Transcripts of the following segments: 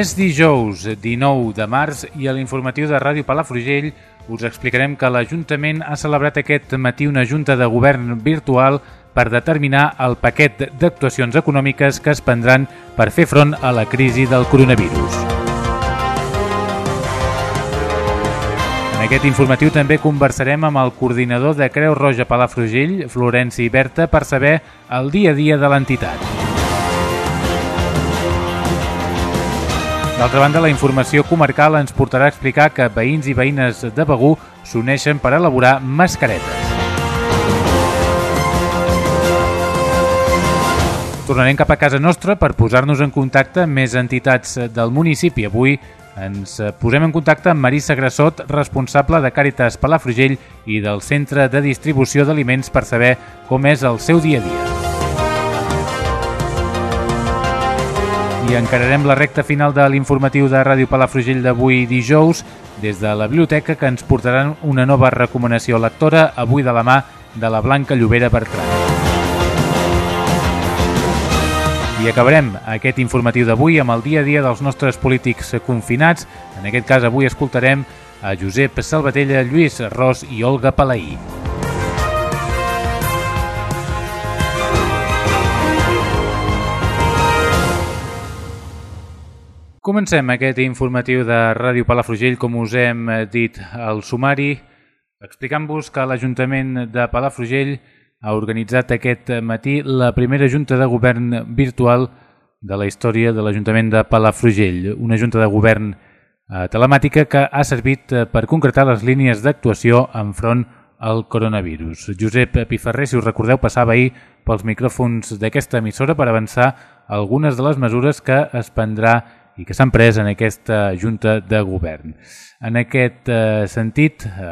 És dijous 19 de març i a l'informatiu de Ràdio Palafrugell us explicarem que l'Ajuntament ha celebrat aquest matí una junta de govern virtual per determinar el paquet d'actuacions econòmiques que es prendran per fer front a la crisi del coronavirus. En aquest informatiu també conversarem amb el coordinador de Creu Roja Palafrugell, Florenci Berta, per saber el dia a dia de l'entitat. D'altra banda, la informació comarcal ens portarà a explicar que veïns i veïnes de Begú s'uneixen per elaborar mascaretes. Tornarem cap a casa nostra per posar-nos en contacte amb més entitats del municipi. Avui ens posem en contacte amb Marissa Grassot, responsable de Càritas Palafrugell i del Centre de Distribució d'Aliments per saber com és el seu dia a dia. I encararem la recta final de l'informatiu de Ràdio Palafrugell d'avui dijous des de la biblioteca que ens portaran una nova recomanació lectora avui de la mà de la Blanca Llobera Bertran. I acabarem aquest informatiu d'avui amb el dia a dia dels nostres polítics confinats. En aquest cas avui escoltarem a Josep Salvatella, Lluís Ros i Olga Palaí. Comencem aquest informatiu de Ràdio Palafrugell, com us hem dit al sumari, explicant-vos que l'Ajuntament de Palafrugell ha organitzat aquest matí la primera junta de govern virtual de la història de l'Ajuntament de Palafrugell, una junta de govern eh, telemàtica que ha servit per concretar les línies d'actuació enfront al coronavirus. Josep Piferrer, si us recordeu, passava ahir pels micròfons d'aquesta emissora per avançar algunes de les mesures que es prendrà i que s'han pres en aquesta Junta de Govern. En aquest eh, sentit, eh,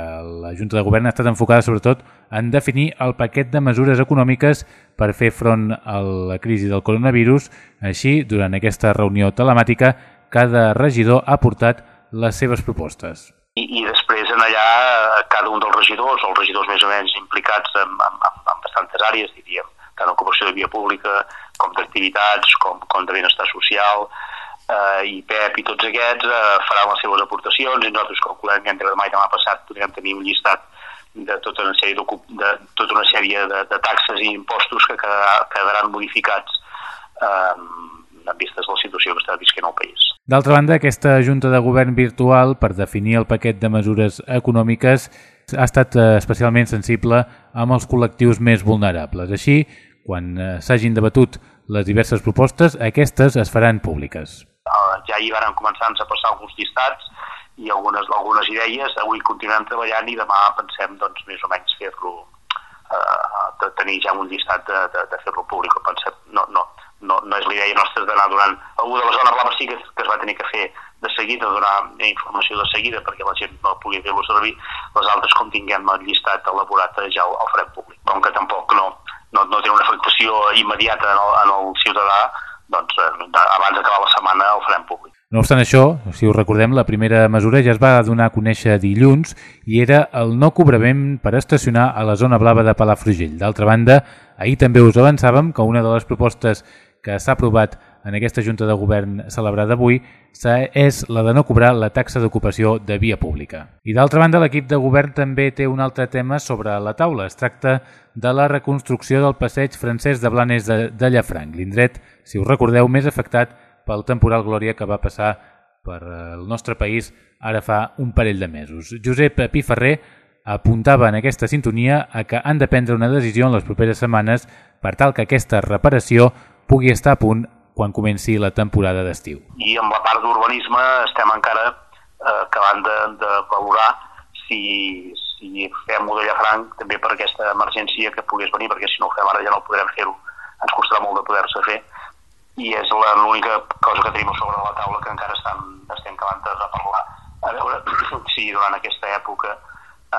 la Junta de Govern ha estat enfocada sobretot en definir el paquet de mesures econòmiques per fer front a la crisi del coronavirus. Així, durant aquesta reunió telemàtica, cada regidor ha portat les seves propostes. I, i després en allà cada un dels regidors, els regidors més o menys implicats en, en, en, en bastantes àrees, diríem, tant ocupació de via pública com d'activitats, com, com de benestar social, eh, i Pep i tots aquests eh, faran les seves aportacions i nosaltres calculem que entre demà i demà passat podrem tenir un llistat de tota una sèrie, de, tota una sèrie de, de taxes i impostos que quedaran modificats eh, en vistes de la situació que està visquent el país. D'altra banda, aquesta Junta de Govern virtual per definir el paquet de mesures econòmiques ha estat eh, especialment sensible amb els col·lectius més vulnerables. Així, quan eh, s'hagin debatut les diverses propostes, aquestes es faran públiques ja hi van començar a passar alguns llistats i algunes, algunes idees. Avui continuem treballant i demà pensem doncs, més o menys fer-lo, eh, de tenir ja un llistat de, de, de fer-lo públic. Pensem, no, no, no, no és l'idea nostra d'anar donant... Algú de la zona blava sí que, que es va tenir que fer de seguida, donar informació de seguida perquè la gent no pugui fer-lo servir. Les altres, com tinguem el llistat elaborat, ja el, el farem públic. Com que tampoc no, no, no té una afectació immediata en el, en el ciutadà, doncs, eh, abans d'acabar la setmana el farem públic. No obstant això, si us recordem, la primera mesura ja es va donar a conèixer dilluns i era el no cobrament per estacionar a la zona blava de Palafrugell. D'altra banda, ahir també us avançàvem que una de les propostes que s'ha aprovat en aquesta Junta de Govern celebrada avui és la de no cobrar la taxa d'ocupació de via pública. I d'altra banda, l'equip de govern també té un altre tema sobre la taula. Es tracta de la reconstrucció del passeig francès de Blanes de, de Llafranc, l'indret, si us recordeu, més afectat pel temporal Glòria que va passar per el nostre país ara fa un parell de mesos. Josep Piferrer apuntava en aquesta sintonia a que han de prendre una decisió en les properes setmanes per tal que aquesta reparació pugui estar a punt quan comenci la temporada d'estiu. I amb la part d'urbanisme estem encara eh, acabant de, de valorar si, si fem-ho de Llafranc també per aquesta emergència que pogués venir, perquè si no ho fem ara ja no podrem fer-ho, ens costarà molt de poder-se fer, i és l'única cosa que tenim sobre la taula que encara estem, estem acabant de parlar, a veure si durant aquesta època,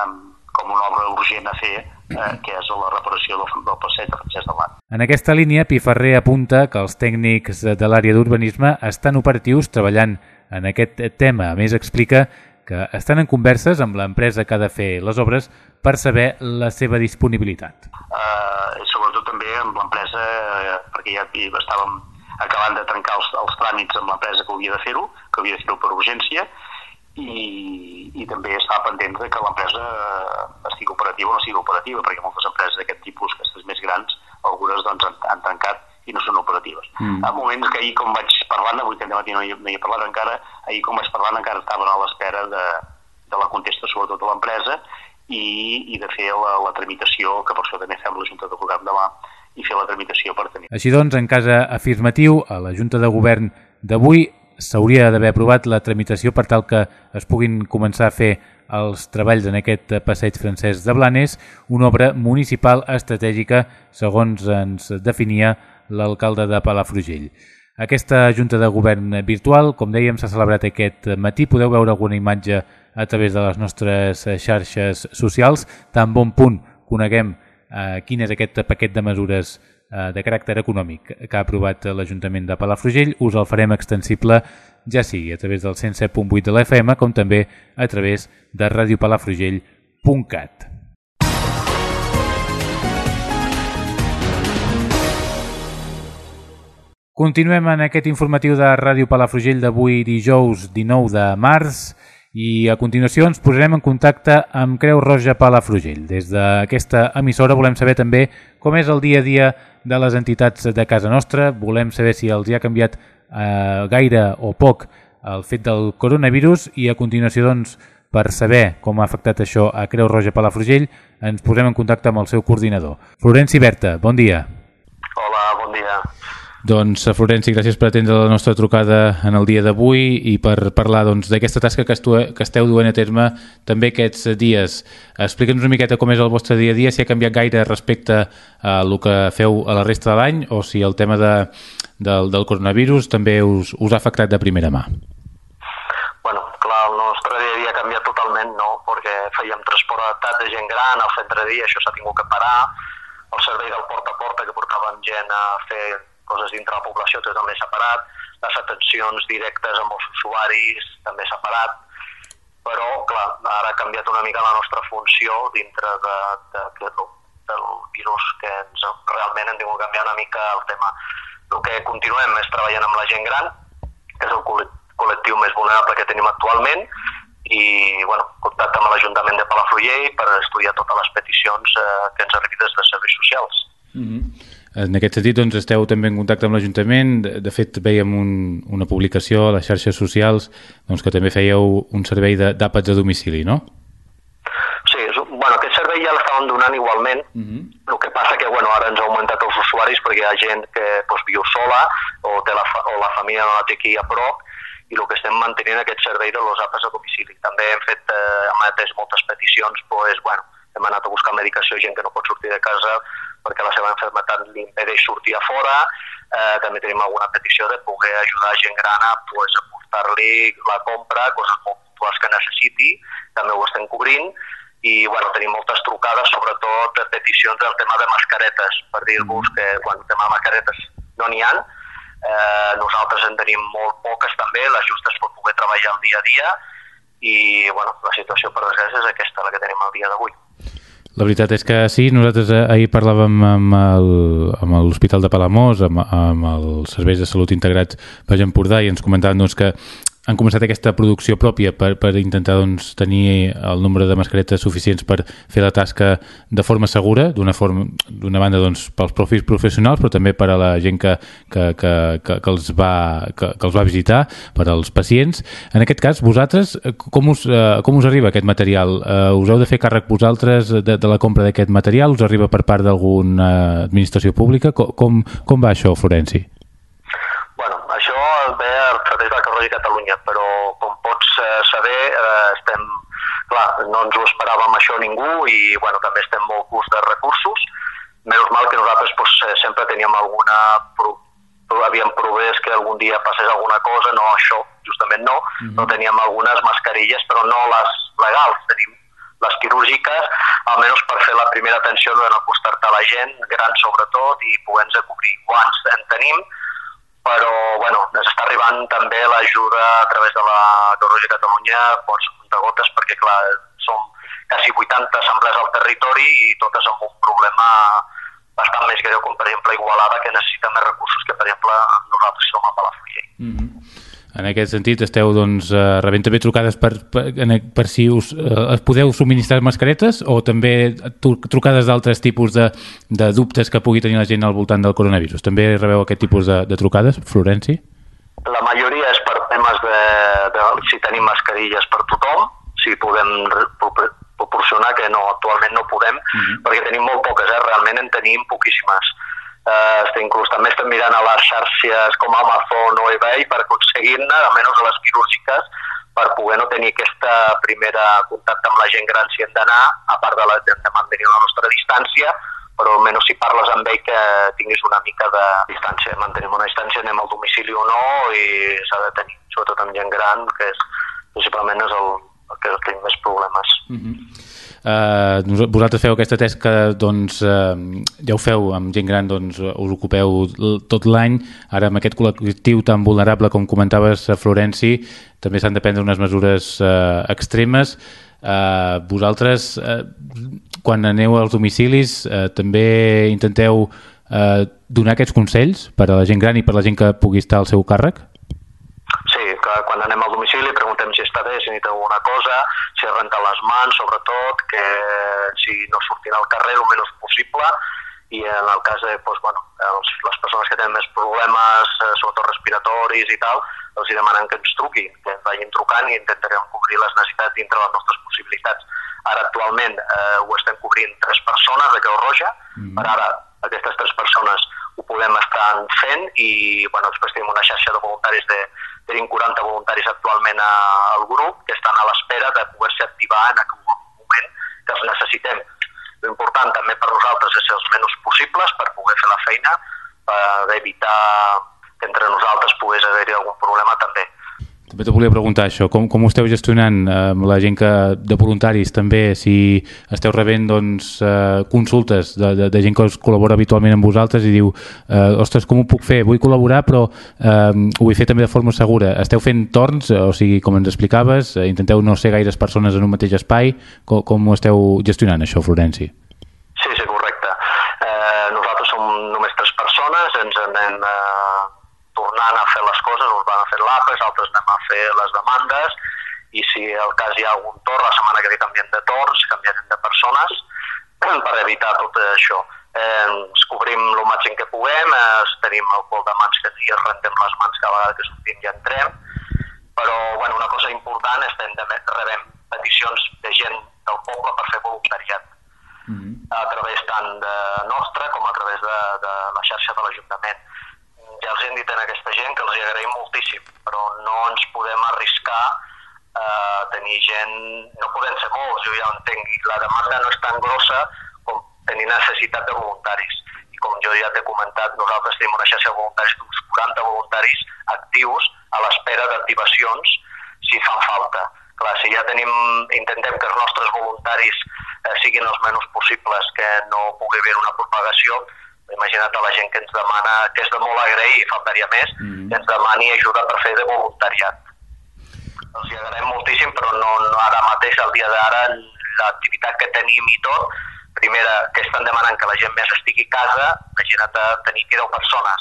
um, com una obra urgent a fer, eh, que és la reparació del, del passeig de Francesc de Blanc. En aquesta línia, Piferrer apunta que els tècnics de l'àrea d'urbanisme estan operatius treballant en aquest tema. A més, explica que estan en converses amb l'empresa que ha de fer les obres per saber la seva disponibilitat. Uh, sobretot també amb l'empresa, uh, perquè ja estàvem acabant de trencar els, els tràmits amb l'empresa que havia de fer-ho, que havia de fer-ho per urgència, i, i també està pendent de que l'empresa estigui operativa o no sigui operativa, perquè moltes empreses d'aquest tipus, aquestes més grans, algunes doncs, han, han tancat i no són operatives. Mm. En moments que ahir, com vaig parlant, avui aquest matí no hi, no hi he parlat encara, ahir, com vaig parlant, encara estaven a l'espera de, de la contesta, sobretot de l'empresa, i, i de fer la, la tramitació, que per això també fem la Junta de Govern demà, i fer la tramitació per tenir. Així doncs, en cas afirmatiu, a la Junta de Govern d'avui s'hauria d'haver aprovat la tramitació per tal que es puguin començar a fer els treballs en aquest passeig francès de Blanes, una obra municipal estratègica, segons ens definia l'alcalde de Palafrugell. Aquesta Junta de Govern virtual, com dèiem, s'ha celebrat aquest matí. Podeu veure alguna imatge a través de les nostres xarxes socials. Tan bon punt coneguem eh, quin és aquest paquet de mesures eh, de caràcter econòmic que ha aprovat l'Ajuntament de Palafrugell, us el farem extensible ja sigui a través del 107.8 de l'FM com també a través de radiopalafrugell.cat. Continuem en aquest informatiu de Ràdio Palafrugell d'avui dijous 19 de març i a continuació ens posarem en contacte amb Creu Roja Palafrugell. Des d'aquesta emissora volem saber també com és el dia a dia de les entitats de casa nostra, volem saber si els hi ha canviat eh, gaire o poc el fet del coronavirus i a continuació doncs, per saber com ha afectat això a Creu Roja Palafrugell ens posem en contacte amb el seu coordinador. Florenci Berta, bon dia. Hola, bon dia. Doncs, Florenci, gràcies per atendre la nostra trucada en el dia d'avui i per parlar doncs, d'aquesta doncs, tasca que, estu que esteu duent a terme també aquests dies. Explica'ns una miqueta com és el vostre dia a dia, si ha canviat gaire respecte a el que feu a la resta de l'any o si el tema de, del, del coronavirus també us, us ha afectat de primera mà. Bueno, clar, el nostre dia a dia ha canviat totalment, no? Perquè fèiem transport adaptat de gent gran, al centre dia això s'ha tingut que parar, el servei del porta a porta que portaven gent a fer coses dintre la població també s'ha parat, les atencions directes amb els usuaris també s'ha parat, però, clar, ara ha canviat una mica la nostra funció dintre de, de, de, del virus que ens, realment hem tingut canviar una mica el tema. El que continuem és treballant amb la gent gran, que és el col·lectiu més vulnerable que tenim actualment, i bueno, contacte amb l'Ajuntament de Palafrugell per estudiar totes les peticions eh, que ens arribin des de serveis socials. Mm -hmm. En aquest sentit, doncs, esteu també en contacte amb l'Ajuntament. De, de fet, veiem un, una publicació a les xarxes socials doncs, que també fèieu un servei d'àpats a domicili, no? Sí, és, bueno, aquest servei ja l'estàvem donant igualment. Uh -huh. El que passa que bueno, ara ens ha augmentat els usuaris perquè hi ha gent que doncs, viu sola o, té la, o la família no la té aquí a prop i el que estem mantenint aquest servei de los àpats a domicili. També hem fet, eh, hem atès moltes peticions, doncs, bueno, hem anat a buscar medicació gent que no pot sortir de casa perquè la seva enfermetat li impedeix sortir a fora. Eh, també tenim alguna petició de poder ajudar gent gran a, pues, a portar-li la compra, coses molt puntuals que necessiti, també ho estem cobrint, i bueno, tenim moltes trucades, sobretot de peticions del tema de mascaretes, per dir-vos mm. que quan el tema de mascaretes no n'hi ha, eh, nosaltres en tenim molt poques també, les justes per poder treballar el dia a dia, i bueno, la situació per desgràcia és aquesta la que tenim el dia d'avui. La veritat és que sí, nosaltres eh, ahir parlàvem amb l'Hospital de Palamós, amb, amb els serveis de salut integrats per Empordà i ens comentaven doncs, que han començat aquesta producció pròpia per, per intentar doncs, tenir el nombre de mascaretes suficients per fer la tasca de forma segura, d'una forma d'una banda doncs, pels profils professionals, però també per a la gent que, que, que, que, que, els va, que, que els va visitar, per als pacients. En aquest cas, vosaltres, com us, eh, com us arriba aquest material? Uh, us heu de fer càrrec vosaltres de, de la compra d'aquest material? Us arriba per part d'alguna administració pública? Com, com, com va això, Florenci? De Roja Catalunya, però com pots eh, saber eh, estem clar, no ens ho esperàvem això ningú i bueno, també estem molt curts de recursos. Menys mal que nosaltres pues, eh, sempre teníem alguna havíem provés que algun dia passés alguna cosa, no això, justament no, mm -hmm. no teníem algunes mascarilles, però no les legals, tenim les quirúrgiques, almenys per fer la primera atenció no acostar-te a la gent, gran sobretot, i poder-nos cobrir. Guants en tenim, però bueno, ens està arribant també l'ajuda a través de la Creu Roja Catalunya, pots de gotes, perquè clar, som quasi 80 assemblees al territori i totes amb un problema bastant més greu com per exemple Igualada que necessita més recursos que per exemple nosaltres som a Palafrugell. Mm -hmm. En aquest sentit esteu doncs, eh, rebent també trucades per, per, per si us, eh, podeu subministrar mascaretes o també trucades d'altres tipus de, de dubtes que pugui tenir la gent al voltant del coronavirus. També rebeu aquest tipus de, de trucades, Florenci? La majoria és per temes de, de si tenim mascarilles per tothom, si podem proporcionar, que no, actualment no podem, uh mhm. -huh. perquè tenim molt poques, eh? realment en tenim poquíssimes. Uh, inclús també estem mirant a les xarxes com Amazon o eBay per aconseguir-ne, almenys a les quirúrgiques, per poder no tenir aquesta primera contacte amb la gent gran si hem d'anar, a part de, la, de mantenir la nostra distància, però almenys si parles amb ell que tinguis una mica de distància. Mantenim una distància, anem al domicili o no, i s'ha de tenir, sobretot amb gent gran, que és, principalment és el, que tenim més problemes. Uh -huh. Uh, vosaltres feu aquesta tasca doncs, uh, ja ho feu amb gent gran doncs, us ocupeu tot l'any ara amb aquest col·lectiu tan vulnerable com comentaves a Florenci també s'han de prendre unes mesures uh, extremes uh, vosaltres uh, quan aneu als domicilis uh, també intenteu uh, donar aquests consells per a la gent gran i per a la gent que pugui estar al seu càrrec? Sí, que quan anem al domicili preguntem si està bé, si necessita alguna cosa, si es renta les mans, sobretot, que si no surtin al carrer el menys possible, i en el cas de doncs, bueno, els, les persones que tenen més problemes, eh, sobretot respiratoris i tal, els hi demanen que ens truqui, que ens vagin trucant i intentarem cobrir les necessitats dintre les nostres possibilitats. Ara actualment eh, ho estem cobrint tres persones de Creu Roja, mm per ara aquestes tres persones ho podem estar fent i bueno, després tenim una xarxa de voluntaris de, tenim 40 voluntaris actualment al grup que estan a l'espera de poder-se activar en aquell moment que els necessitem. L'important també per nosaltres és ser els menys possibles per poder fer la feina, per evitar que entre nosaltres pogués haver-hi algun problema també. També te volia preguntar això, com, com ho esteu gestionant amb la gent que, de voluntaris també, si esteu rebent doncs, eh, consultes de, de, de gent que us col·labora habitualment amb vosaltres i diu, eh, ostres, com ho puc fer? Vull col·laborar però eh, ho vull fer també de forma segura. Esteu fent torns, o sigui, com ens explicaves, eh, intenteu no ser gaires persones en un mateix espai, com, com ho esteu gestionant això, Florenci? Sí, sí, correcte. Eh, nosaltres som només tres persones, ens anem... Eh tornant a fer les coses, uns van a fer l'APES, altres anem a fer les demandes, i si el cas hi ha algun torn, la setmana que ve canviem de torns, canviarem de persones, per evitar tot això. Eh, ens cobrim el màxim que puguem, eh, tenim el col de mans que ja rentem les mans cada vegada que sortim i entrem, però bueno, una cosa important és que rebem peticions de gent del poble per fer voluntariat mm -hmm. a través tant de nostra com a través de, de la xarxa de l'Ajuntament ja els hem dit a aquesta gent que els hi agraïm moltíssim, però no ens podem arriscar a tenir gent, no podem ser molts, jo ja ho entenc, la demanda no és tan grossa com tenir necessitat de voluntaris. I com jo ja t'he comentat, nosaltres tenim una xarxa de voluntaris d'uns 40 voluntaris actius a l'espera d'activacions si fan falta. Clar, si ja tenim, intentem que els nostres voluntaris eh, siguin els menys possibles, que no pugui haver una propagació, imagina't a la gent que ens demana, que és de molt agrair, faltaria més, mm -hmm. que ens demani ajuda per fer de voluntariat. Els hi agraïm moltíssim, però no, no ara mateix, al dia d'ara, l'activitat que tenim i tot, primera, que estan demanant que la gent més estigui a casa, imagina't tenir que 10 persones,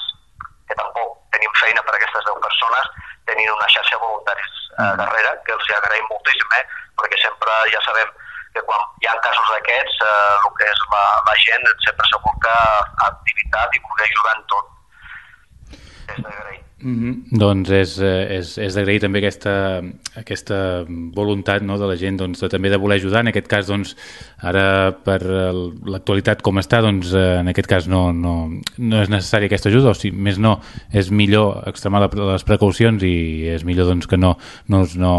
que tampoc tenim feina per a aquestes 10 persones, tenint una xarxa de voluntaris eh, mm. darrere, que els hi agraïm moltíssim, eh, perquè sempre ja sabem que quan hi ha casos d'aquests, eh, el que és la, la gent sempre s'aboca a activitat i voler ajudar en tot. És d'agrair. Mm -hmm. Doncs és, eh, és, és d'agrair també aquesta, aquesta voluntat no, de la gent doncs, de, també de voler ajudar. En aquest cas, doncs, ara per l'actualitat com està, doncs, eh, en aquest cas no, no, no és necessària aquesta ajuda, o si més no, és millor extremar les precaucions i és millor doncs, que no, no, no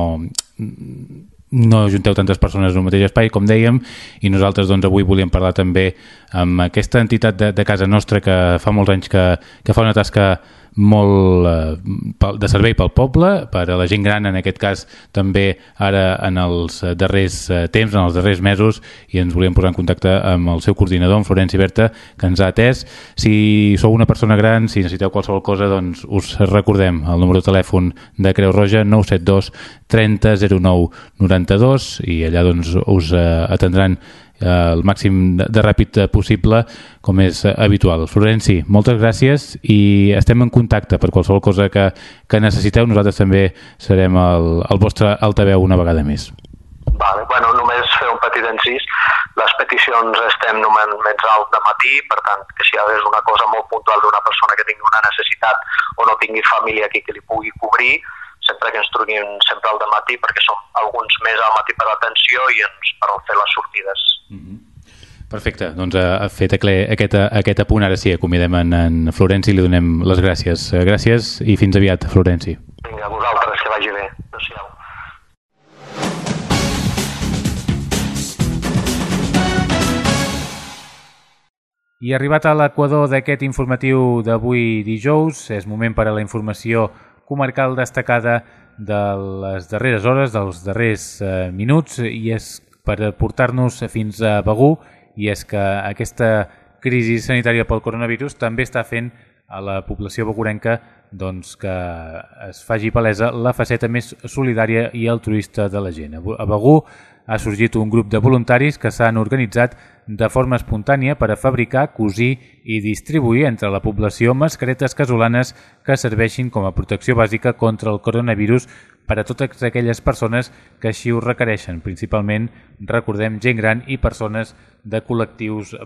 no ajunteu tantes persones en un mateix espai, com dèiem, i nosaltres doncs, avui volíem parlar també amb aquesta entitat de, de casa nostra que fa molts anys que, que fa una tasca molt eh, de servei pel poble, per a la gent gran en aquest cas també ara en els darrers eh, temps, en els darrers mesos i ens volíem posar en contacte amb el seu coordinador, en Florenci Berta, que ens ha atès. Si sou una persona gran, si necessiteu qualsevol cosa, doncs us recordem el número de telèfon de Creu Roja 972 30 09 92 i allà doncs us eh, atendran eh, el màxim de, ràpid possible com és eh, habitual. Florenci, moltes gràcies i estem en contacte per qualsevol cosa que, que necessiteu. Nosaltres també serem el, el vostre altaveu una vegada més. Vale. Bueno, només fer un petit encís. Les peticions estem només al de matí, per tant, que si hi hagués una cosa molt puntual d'una persona que tingui una necessitat o no tingui família aquí que li pugui cobrir, sempre que ens truquin sempre al matí perquè som alguns més al matí per l'atenció i ens per fer les sortides. Mm -hmm. Perfecte, doncs ha eh, fet aquest, aquest apunt, ara sí, acomidem en, en Florenci i li donem les gràcies. Eh, gràcies i fins aviat, Florenci. Vinga, a vosaltres, que vagi bé. Adéu-siau. I arribat a l'equador d'aquest informatiu d'avui dijous, és moment per a la informació comarcal destacada de les darreres hores, dels darrers eh, minuts, i és per portar-nos fins a Begú, i és que aquesta crisi sanitària pel coronavirus també està fent a la població begurenca doncs, que es faci palesa la faceta més solidària i altruista de la gent. A Begú ha sorgit un grup de voluntaris que s'han organitzat de forma espontània per a fabricar, cosir i distribuir entre la població mascaretes casolanes que serveixin com a protecció bàsica contra el coronavirus per a totes aquelles persones que així ho requereixen, principalment, recordem, gent gran i persones de col·lectius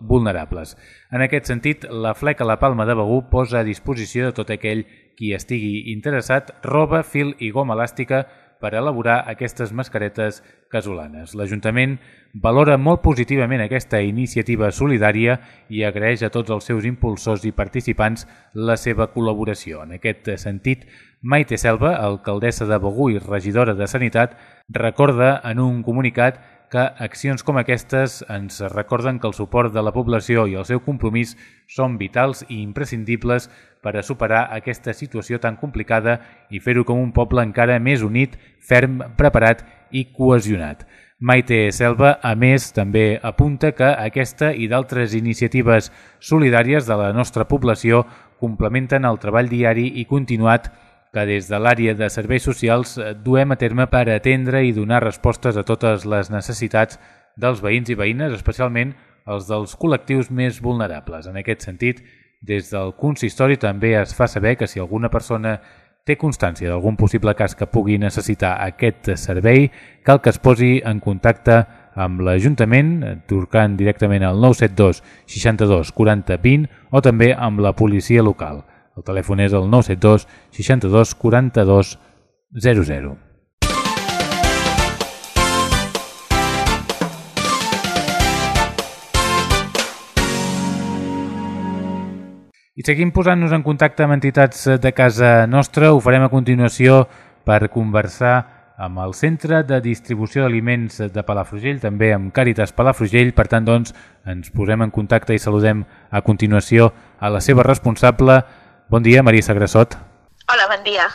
vulnerables. En aquest sentit, la Fleca La Palma de Begú posa a disposició de tot aquell qui estigui interessat roba, fil i goma elàstica per elaborar aquestes mascaretes casolanes. L'Ajuntament valora molt positivament aquesta iniciativa solidària i agraeix a tots els seus impulsors i participants la seva col·laboració. En aquest sentit, Maite Selva, alcaldessa de Begú i regidora de Sanitat, recorda en un comunicat que accions com aquestes ens recorden que el suport de la població i el seu compromís són vitals i imprescindibles per a superar aquesta situació tan complicada i fer-ho com un poble encara més unit, ferm, preparat i cohesionat. Maite Selva, a més, també apunta que aquesta i d'altres iniciatives solidàries de la nostra població complementen el treball diari i continuat que des de l'àrea de serveis socials duem a terme per atendre i donar respostes a totes les necessitats dels veïns i veïnes, especialment els dels col·lectius més vulnerables. En aquest sentit, des del consistori també es fa saber que si alguna persona té constància d'algun possible cas que pugui necessitar aquest servei, cal que es posi en contacte amb l'Ajuntament, trucant directament al 972 62 40 20 o també amb la policia local. El telèfon és el 972 62 42 00. I seguim posant-nos en contacte amb entitats de casa nostra. Ho farem a continuació per conversar amb el Centre de Distribució d'Aliments de Palafrugell, també amb Càritas Palafrugell. Per tant, doncs, ens posem en contacte i saludem a continuació a la seva responsable. Bon dia, Maria Sagressot. Hola, bon dia.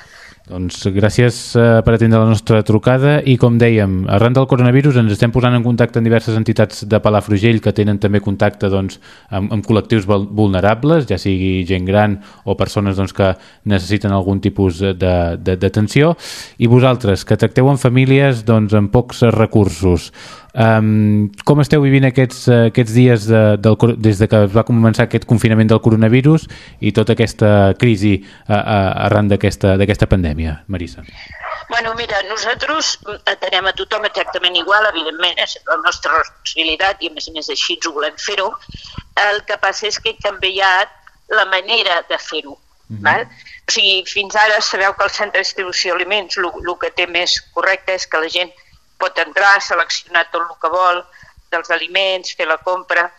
Doncs gràcies eh, per atendre la nostra trucada i com dèiem, arran del coronavirus ens estem posant en contacte amb diverses entitats de Palafrugell que tenen també contacte doncs, amb, amb col·lectius vulnerables, ja sigui gent gran o persones doncs, que necessiten algun tipus d'atenció i vosaltres que tracteu amb famílies doncs, amb pocs recursos Um, com esteu vivint aquests, uh, aquests dies de, del, des de que es va començar aquest confinament del coronavirus i tota aquesta crisi uh, uh, arran d'aquesta pandèmia, Marisa? Bueno, mira, nosaltres atenem a tothom exactament igual, evidentment, és la nostra responsabilitat i a més a més així ens ho volem fer-ho. El que passa és que he canviat la manera de fer-ho. Mm -hmm. Val? O sigui, fins ara sabeu que el centre de distribució d'aliments el que té més correcte és que la gent pot entrar, seleccionar tot el que vol dels aliments, fer la compra.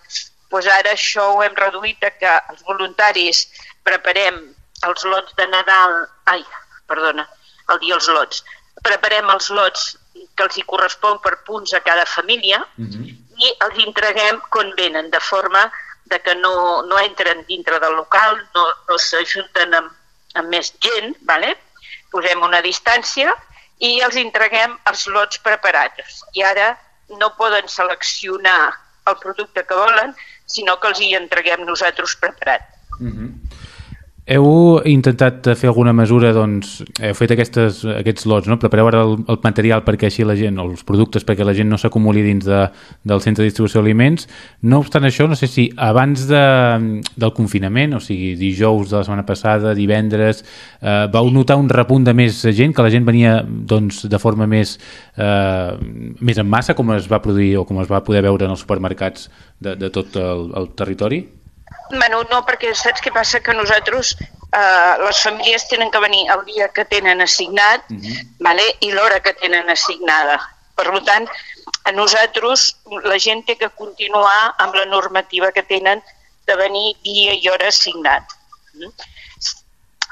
Pues ara això ho hem reduït a que els voluntaris preparem els lots de Nadal, ai, perdona, el dia els lots, preparem els lots que els hi correspon per punts a cada família uh -huh. i els entreguem quan venen, de forma de que no, no entren dintre del local, no, no s'ajunten amb, amb més gent, ¿vale? posem una distància i els entreguem els lots preparats. I ara no poden seleccionar el producte que volen, sinó que els hi entreguem nosaltres preparat. Uh -huh. Heu intentat fer alguna mesura, doncs, heu fet aquestes, aquests lots, no? prepareu ara el, el material perquè així la gent, els productes perquè la gent no s'acumuli dins de, del centre de distribució d'aliments. No obstant això, no sé si abans de, del confinament, o sigui, dijous de la setmana passada, divendres, eh, vau notar un repunt de més gent, que la gent venia doncs, de forma més, eh, més en massa, com es va produir o com es va poder veure en els supermercats de, de tot el, el territori? Bueno, no, perquè saps què passa? Que nosaltres, eh, les famílies tenen que venir el dia que tenen assignat uh mhm. -huh. vale? i l'hora que tenen assignada. Per tant, a nosaltres la gent té que continuar amb la normativa que tenen de venir dia i hora assignat. Uh mhm. -huh.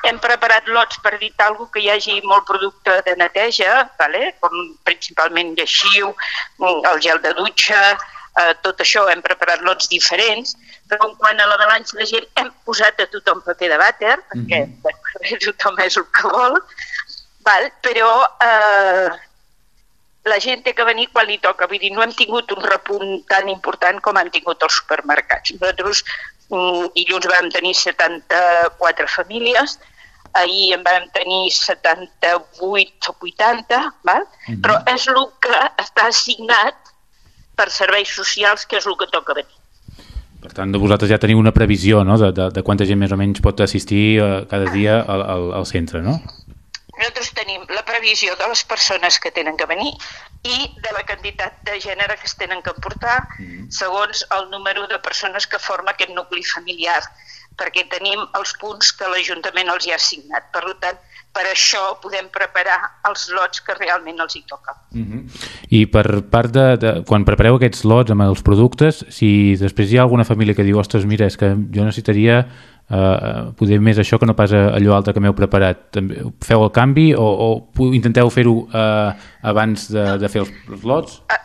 Hem preparat lots per dir alguna que hi hagi molt producte de neteja, vale? com principalment lleixiu, el gel de dutxa, eh, tot això hem preparat lots diferents, però quan a la balança de gent hem posat a tothom paper de vàter, perquè mm -hmm. tothom és el que vol, val? però eh, la gent té que venir quan li toca. Vull dir, no hem tingut un repunt tan important com han tingut els supermercats. Nosaltres mm, dilluns vam tenir 74 famílies, ahir en vam tenir 78 o 80, val? Mm -hmm. però és el que està assignat per serveis socials, que és el que toca venir. Per tant, vosaltres ja teniu una previsió no? de, de, de quanta gent més o menys pot assistir eh, cada dia al, al, al centre, no? Nosaltres tenim la previsió de les persones que tenen que venir i de la quantitat de gènere que es tenen que portar mm segons el número de persones que forma aquest nucli familiar, perquè tenim els punts que l'Ajuntament els hi ha assignat. Per tant, per això podem preparar els lots que realment els hi toca. Uh -huh. I per part de, de... Quan prepareu aquests lots amb els productes, si després hi ha alguna família que diu ostres, mira, és que jo necessitaria eh, poder més això que no pas allò altre que m'heu preparat. També feu el canvi o, o intenteu fer-ho eh, abans de, de fer els, els lots? Uh,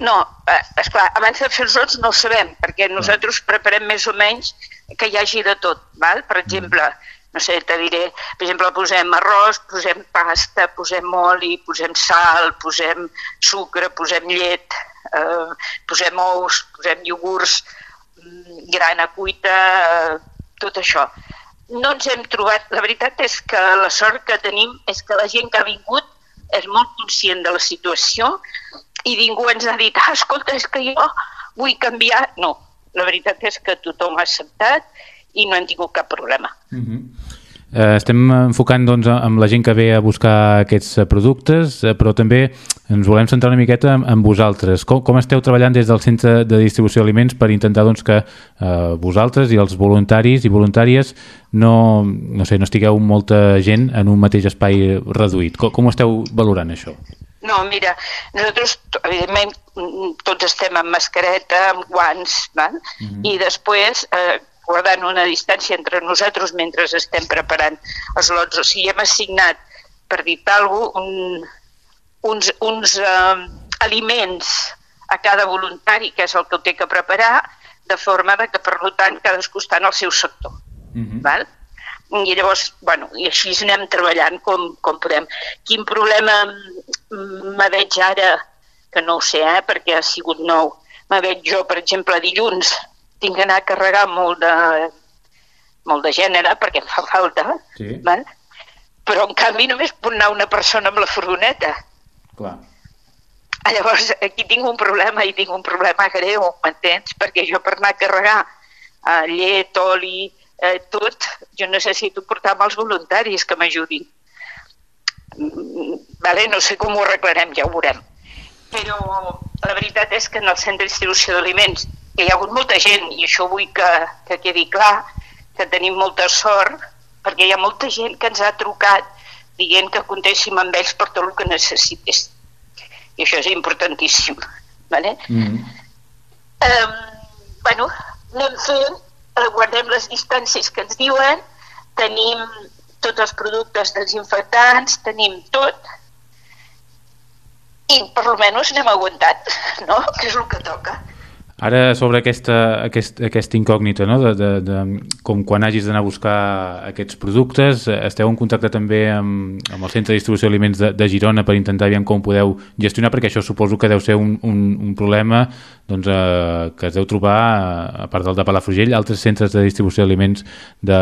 no, eh, esclar, abans de fer els lots no ho sabem, perquè nosaltres preparem més o menys que hi hagi de tot. Val? Per exemple, mm no sé, te diré, per exemple, posem arròs, posem pasta, posem oli, posem sal, posem sucre, posem llet, eh, posem ous, posem iogurts, mm, grana cuita, eh, tot això. No ens hem trobat, la veritat és que la sort que tenim és que la gent que ha vingut és molt conscient de la situació i ningú ens ha dit, ah, escolta, és que jo vull canviar. No, la veritat és que tothom ha acceptat i no hem tingut cap problema. Uh mhm. Eh, estem enfocant doncs, amb la gent que ve a buscar aquests productes, eh, però també ens volem centrar una miqueta en, en vosaltres. Com, com esteu treballant des del centre de distribució d'aliments per intentar doncs, que eh, vosaltres i els voluntaris i voluntàries no, no, sé, no estigueu molta gent en un mateix espai reduït? Com, com esteu valorant això? No, mira, nosaltres, evidentment, tots estem amb mascareta, amb guants, val? Mm -hmm. i després eh, guardant una distància entre nosaltres mentre estem preparant els lots. O sigui, hem assignat, per dir alguna cosa, un, uns, uns eh, aliments a cada voluntari, que és el que ho té que preparar, de forma de que, per tant, cadascú està en el seu sector. Uh -huh. val? I llavors, bueno, i així anem treballant com, com podem. Quin problema me veig ara, que no ho sé, eh, perquè ha sigut nou, me veig jo, per exemple, dilluns, tinc d'anar a carregar molt de, molt de gènere perquè fa falta, sí. val? però en canvi només pot anar una persona amb la furgoneta. Clar. Llavors aquí tinc un problema i tinc un problema greu, m'entens? Perquè jo per anar a carregar eh, llet, oli, eh, tot, jo necessito portar amb els voluntaris que m'ajudin. Mm, vale? No sé com ho arreglarem, ja ho veurem. Però la veritat és que en el centre de distribució d'aliments que hi ha hagut molta gent, i això vull que, que quedi clar, que tenim molta sort, perquè hi ha molta gent que ens ha trucat dient que comptéssim amb ells per tot el que necessités. I això és importantíssim. Vale? Mm -hmm. um, bueno, anem fent, eh, guardem les distàncies que ens diuen, tenim tots els productes desinfectants, tenim tot, i per almenys n'hem aguantat, no? que és el que toca. Ara, sobre aquesta, aquest, aquesta incògnita, no? de, de, de, com quan hagis d'anar a buscar aquests productes, esteu en contacte també amb, amb el Centre de Distribució d'Aliments de, de Girona per intentar veure com podeu gestionar, perquè això suposo que deu ser un, un, un problema doncs, eh, que es deu trobar, a part del de Palafrugell, altres centres de distribució d'aliments de,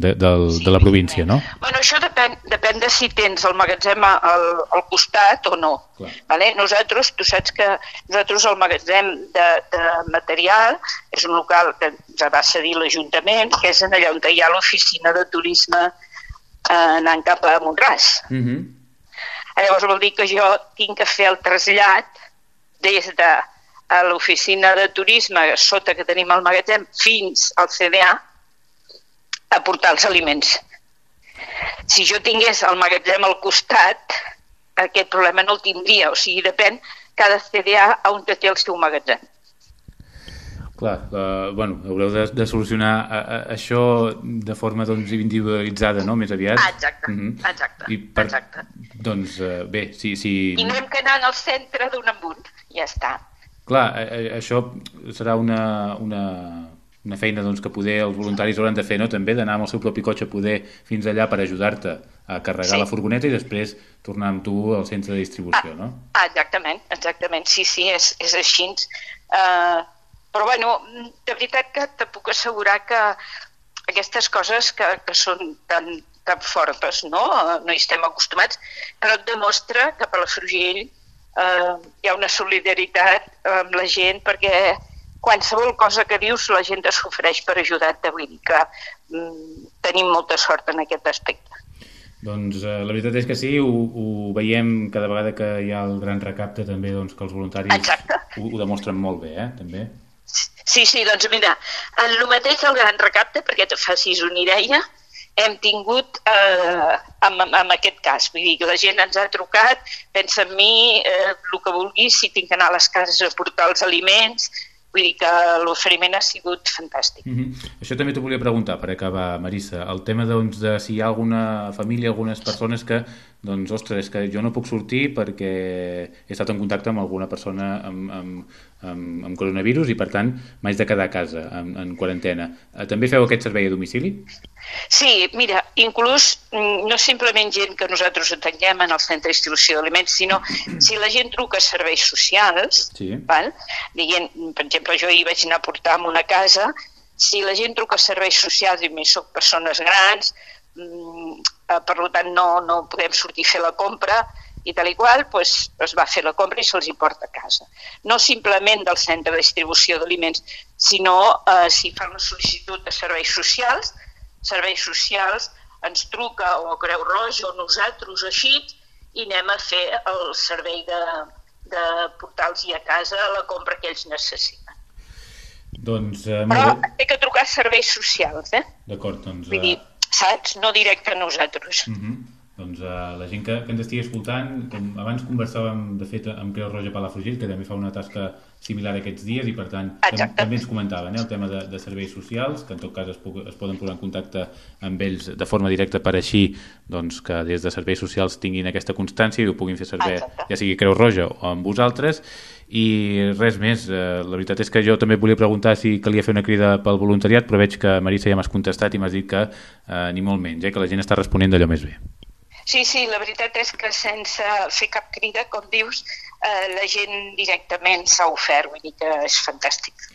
de, de, sí, de la província, no? Bueno, això depèn, depèn de si tens el magatzem al, al costat o no. Clar. Vale? Nosaltres, tu saps que nosaltres el magatzem de, de material és un local que ens va cedir l'Ajuntament, que és en allà on hi ha l'oficina de turisme eh, anant cap a Montràs. Uh mhm. -huh. Llavors vol dir que jo tinc que fer el trasllat des de l'oficina de turisme sota que tenim el magatzem fins al CDA a portar els aliments. Si jo tingués el magatzem al costat, aquest problema no el tindria, o sigui, depèn cada CDA on té el seu magatzem. Clar, uh, bueno, haureu de, de solucionar a, a, això de forma doncs, individualitzada, no?, més aviat. Exacte, mhm. -huh. exacte. I per, exacte. Doncs uh, bé, si... si... I no hem d'anar al centre d'un en un, ja està. Clar, a, a, això serà una, una, una feina doncs, que poder els voluntaris hauran de fer, no?, també d'anar amb el seu propi cotxe poder fins allà per ajudar-te a carregar sí. la furgoneta i després tornar amb tu al centre de distribució, ah, no? Ah, exactament, exactament, sí, sí, és, és així. Uh, però, bueno, de veritat que te puc assegurar que aquestes coses que, que són tan, tan fortes, no? No hi estem acostumats, però et demostra que per la Frugell eh, hi ha una solidaritat amb la gent perquè qualsevol cosa que dius la gent es s'ofereix per ajudar-te, vull dir que mm, tenim molta sort en aquest aspecte. Doncs eh, la veritat és que sí, ho, ho veiem cada vegada que hi ha el gran recapte també doncs, que els voluntaris ho, ho demostren molt bé, eh, també. Sí, sí, doncs mira, en el mateix el gran recapte, perquè te facis una idea, hem tingut eh, amb, amb aquest cas. Vull dir que la gent ens ha trucat, pensa en mi, eh, el que vulguis, si tinc que anar a les cases a portar els aliments, vull dir que l'oferiment ha sigut fantàstic. Mm -hmm. Això també t'ho volia preguntar per acabar, Marissa. El tema doncs, de si hi ha alguna família, algunes persones que doncs, ostres, que jo no puc sortir perquè he estat en contacte amb alguna persona amb, amb, amb, amb coronavirus i, per tant, m'haig de quedar a casa, en, en quarantena. Eh, també feu aquest servei a domicili? Sí, mira, inclús mm, no simplement gent que nosaltres atenguem en el centre de distribució d'aliments, sinó si la gent truca a serveis socials, sí. val? dient, per exemple, jo hi vaig anar a portar a una casa, si la gent truca a serveis socials i més soc persones grans, Mm, eh, per tant no, no podem sortir a fer la compra i tal i qual, pues, es va fer la compra i se'ls hi porta a casa. No simplement del centre de distribució d'aliments, sinó eh, si fan una sol·licitud de serveis socials, serveis socials ens truca o Creu Roja o nosaltres així i anem a fer el servei de, de portar-los a casa la compra que ells necessiten. Doncs, eh, Però he que trucar a serveis socials, eh? D'acord, doncs... Vull dir, saps? No directe a nosaltres. Uh mhm. -huh. Doncs uh, la gent que, que ens estigui escoltant, com abans conversàvem, de fet, amb Creu Roja Palafrugell, que també fa una tasca similar aquests dies i, per tant, tam també ens comentaven eh, el tema de, de serveis socials, que en tot cas es, es poden posar en contacte amb ells de forma directa per així doncs, que des de serveis socials tinguin aquesta constància i ho puguin fer servir, Exacte. ja sigui Creu Roja o amb vosaltres, i res més, eh, la veritat és que jo també volia preguntar si calia fer una crida pel voluntariat, però veig que Marissa ja m'has contestat i m'has dit que eh, ni molt menys, eh, que la gent està responent d'allò més bé. Sí, sí, la veritat és que sense fer cap crida, com dius, eh, la gent directament s'ha ofert, vull dir que és fantàstic.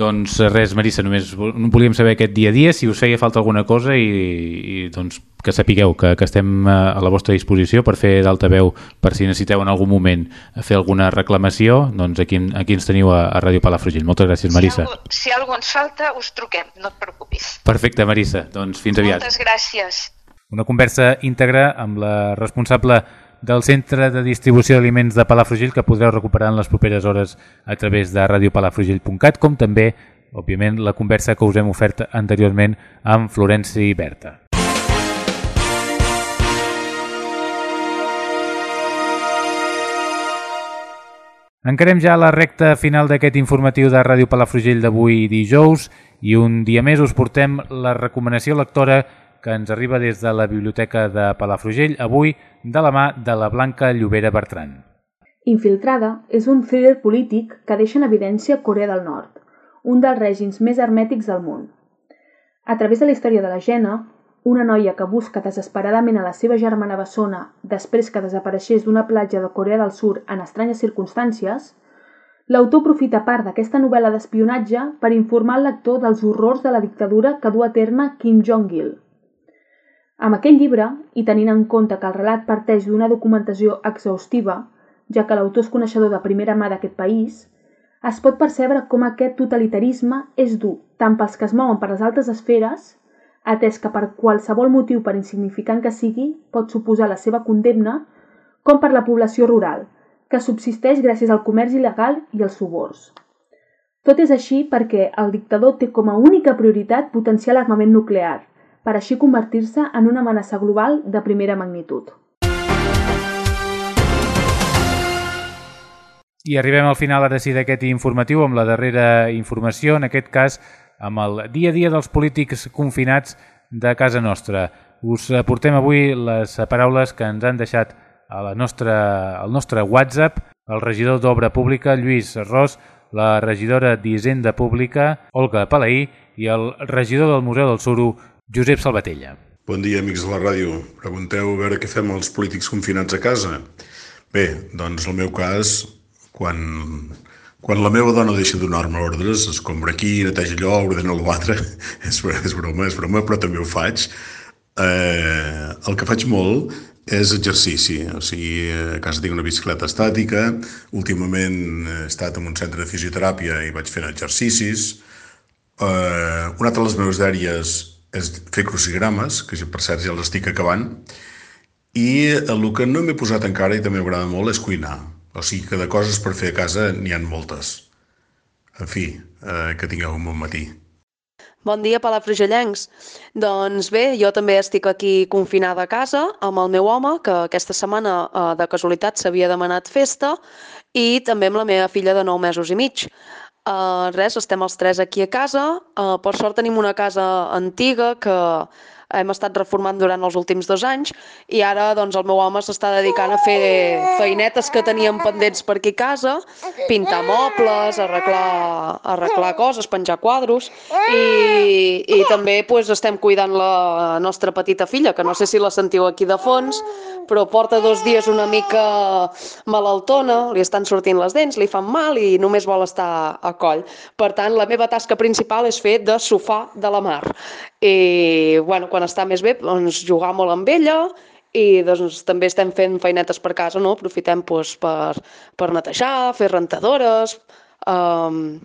Doncs res, Marissa, només volíem saber aquest dia a dia, si us feia falta alguna cosa i, i doncs que sapigueu que, que estem eh, a la vostra disposició per fer d'altaveu per si necessiteu en algun moment fer alguna reclamació, doncs aquí, aquí ens teniu a, a Ràdio Palafrugell. Moltes gràcies, Marissa. Si, algú, si algú ens falta, us truquem, no et preocupis. Perfecte, Marissa. Doncs fins aviat. Moltes gràcies. Una conversa íntegra amb la responsable del Centre de Distribució d'Aliments de Palafrugell que podreu recuperar en les properes hores a través de radiopalafrugell.cat, com també, òbviament, la conversa que us hem ofert anteriorment amb Florenci Berta. Encarem ja la recta final d'aquest informatiu de Ràdio Palafrugell d'avui dijous i un dia més us portem la recomanació lectora ens arriba des de la Biblioteca de Palafrugell, avui de la mà de la Blanca Llobera Bertran. Infiltrada és un thriller polític que deixa en evidència Corea del Nord, un dels règims més hermètics del món. A través de la història de la Jena, una noia que busca desesperadament a la seva germana bessona després que desapareixés d'una platja de Corea del Sud en estranyes circumstàncies, l'autor aprofita part d'aquesta novel·la d'espionatge per informar el lector dels horrors de la dictadura que du a terme Kim Jong-il. Amb aquell llibre, i tenint en compte que el relat parteix d'una documentació exhaustiva, ja que l'autor és coneixedor de primera mà d'aquest país, es pot percebre com aquest totalitarisme és dur tant pels que es mouen per les altres esferes, atès que per qualsevol motiu per insignificant que sigui pot suposar la seva condemna, com per la població rural, que subsisteix gràcies al comerç il·legal i als suborns. Tot és així perquè el dictador té com a única prioritat potenciar l'armament nuclear, per així convertir-se en una amenaça global de primera magnitud. I arribem al final ara sí d'aquest informatiu amb la darrera informació, en aquest cas amb el dia a dia dels polítics confinats de casa nostra. Us portem avui les paraules que ens han deixat a la nostra, al nostre WhatsApp el regidor d'Obra Pública, Lluís Ros, la regidora d'Hisenda Pública, Olga Palaí, i el regidor del Museu del Suro, Josep Salvatella. Bon dia, amics de la ràdio. Pregunteu a veure què fem els polítics confinats a casa. Bé, doncs el meu cas quan, quan la meva dona deixa donar-me ordres, escombra aquí, neteja allò, ordena l'altre, és, és broma, és broma, però també ho faig. Eh, el que faig molt és exercici, o sigui, a casa tinc una bicicleta estàtica, últimament he estat en un centre de fisioteràpia i vaig fent exercicis. Eh, una de les meves dèries és fer crucigrames, que per cert ja les estic acabant, i el que no m'he posat encara i també m'agrada molt és cuinar. O sigui que de coses per fer a casa n'hi han moltes. En fi, eh, que tingueu un bon matí. Bon dia, palafrugellencs. Doncs bé, jo també estic aquí confinada a casa amb el meu home, que aquesta setmana eh, de casualitat s'havia demanat festa, i també amb la meva filla de 9 mesos i mig. Uh, res, estem els tres aquí a casa. Uh, per sort tenim una casa antiga que hem estat reformant durant els últims dos anys i ara doncs, el meu home s'està dedicant a fer feinetes que teníem pendents per aquí a casa, pintar mobles, arreglar, arreglar coses, penjar quadros i, i també pues, estem cuidant la nostra petita filla, que no sé si la sentiu aquí de fons, però porta dos dies una mica malaltona, li estan sortint les dents, li fan mal i només vol estar a coll. Per tant, la meva tasca principal és fer de sofà de la mar. I, bueno, quan està més bé, doncs, jugar molt amb ella i doncs, també estem fent feinetes per casa, no? aprofitem doncs, per, per netejar, fer rentadores... Um,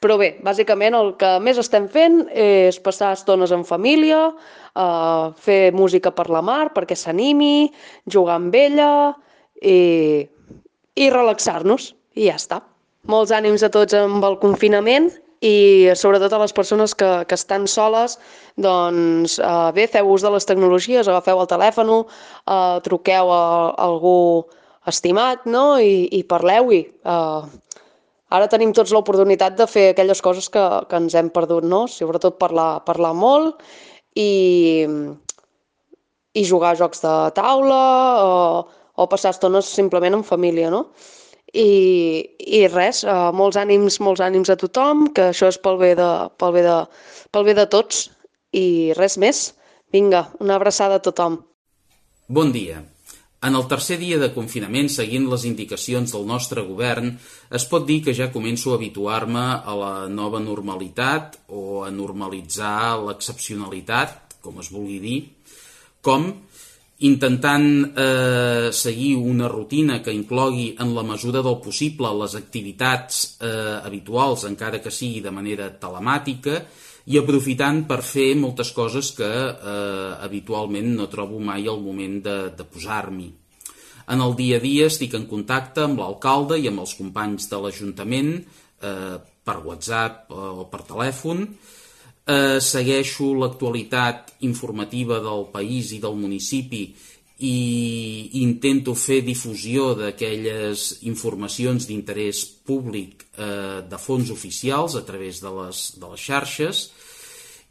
però bé, bàsicament el que més estem fent és passar estones en família, uh, fer música per la mar perquè s'animi, jugar amb ella i, i relaxar-nos. I ja està. Molts ànims a tots amb el confinament i sobretot a les persones que, que estan soles, doncs eh, bé, feu ús de les tecnologies, agafeu el telèfon, eh, truqueu a, a algú estimat no? i, i parleu-hi. Eh, ara tenim tots l'oportunitat de fer aquelles coses que, que ens hem perdut, no? sobretot parlar, parlar molt i, i jugar a jocs de taula o, o passar estones simplement en família. No? I, i res, uh, molts ànims, molts ànims a tothom, que això és pel bé de, pel bé de, pel bé de tots i res més. Vinga, una abraçada a tothom. Bon dia. En el tercer dia de confinament, seguint les indicacions del nostre govern, es pot dir que ja començo a habituar-me a la nova normalitat o a normalitzar l'excepcionalitat, com es vulgui dir, com intentant eh, seguir una rutina que inclogui en la mesura del possible les activitats eh, habituals, encara que sigui de manera telemàtica, i aprofitant per fer moltes coses que eh, habitualment no trobo mai el moment de, de posar-m'hi. En el dia a dia estic en contacte amb l'alcalde i amb els companys de l'Ajuntament eh, per WhatsApp o per telèfon, eh, segueixo l'actualitat informativa del país i del municipi i intento fer difusió d'aquelles informacions d'interès públic eh, de fons oficials a través de les, de les xarxes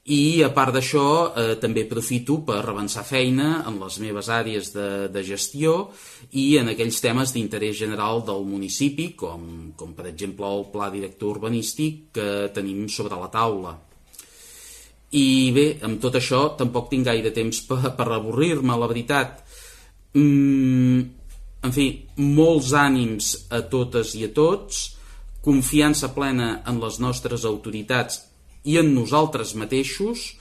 i a part d'això eh, també aprofito per avançar feina en les meves àrees de, de gestió i en aquells temes d'interès general del municipi, com, com per exemple el pla director urbanístic que tenim sobre la taula. I bé, amb tot això tampoc tinc gaire temps per, per avorrir-me, la veritat. Mm, en fi, molts ànims a totes i a tots, confiança plena en les nostres autoritats i en nosaltres mateixos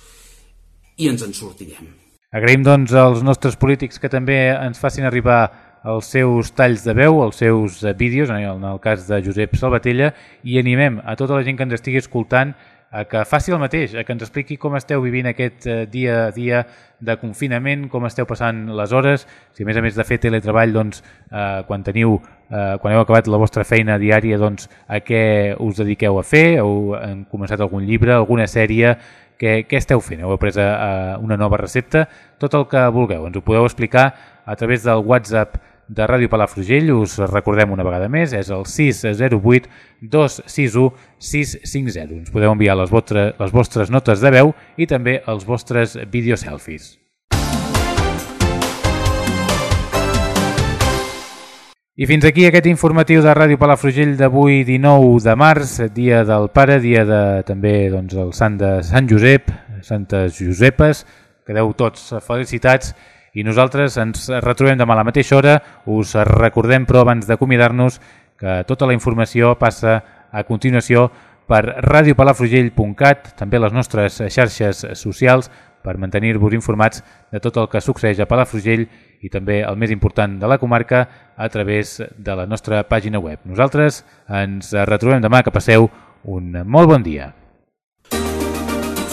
i ens en sortirem. Agraïm, doncs, als nostres polítics que també ens facin arribar els seus talls de veu, els seus vídeos, en el cas de Josep Salvatella, i animem a tota la gent que ens estigui escoltant a que faci el mateix, a que ens expliqui com esteu vivint aquest eh, dia a dia de confinament, com esteu passant les hores, si a més a més de fer teletreball, doncs, eh, quan teniu, eh, quan heu acabat la vostra feina diària, doncs, a què us dediqueu a fer, heu començat algun llibre, alguna sèrie, què, què esteu fent? Heu après eh, una nova recepta? Tot el que vulgueu, ens ho podeu explicar a través del WhatsApp de Ràdio Palafrugell, us recordem una vegada més, és el 608 261 650. Ens podeu enviar les, vostres, les vostres notes de veu i també els vostres videoselfies. I fins aquí aquest informatiu de Ràdio Palafrugell d'avui 19 de març, dia del pare, dia de també doncs, el sant de Sant Josep, Santes Josepes, quedeu tots felicitats i nosaltres ens retrobem demà a la mateixa hora. Us recordem, però, abans d'acomiadar-nos, que tota la informació passa a continuació per radiopalafrugell.cat, també les nostres xarxes socials, per mantenir-vos informats de tot el que succeeix a Palafrugell i també el més important de la comarca a través de la nostra pàgina web. Nosaltres ens retrobem demà, que passeu un molt bon dia.